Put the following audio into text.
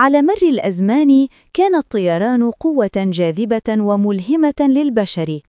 على مر الأزمان كان الطيران قوة جاذبة وملهمة للبشر.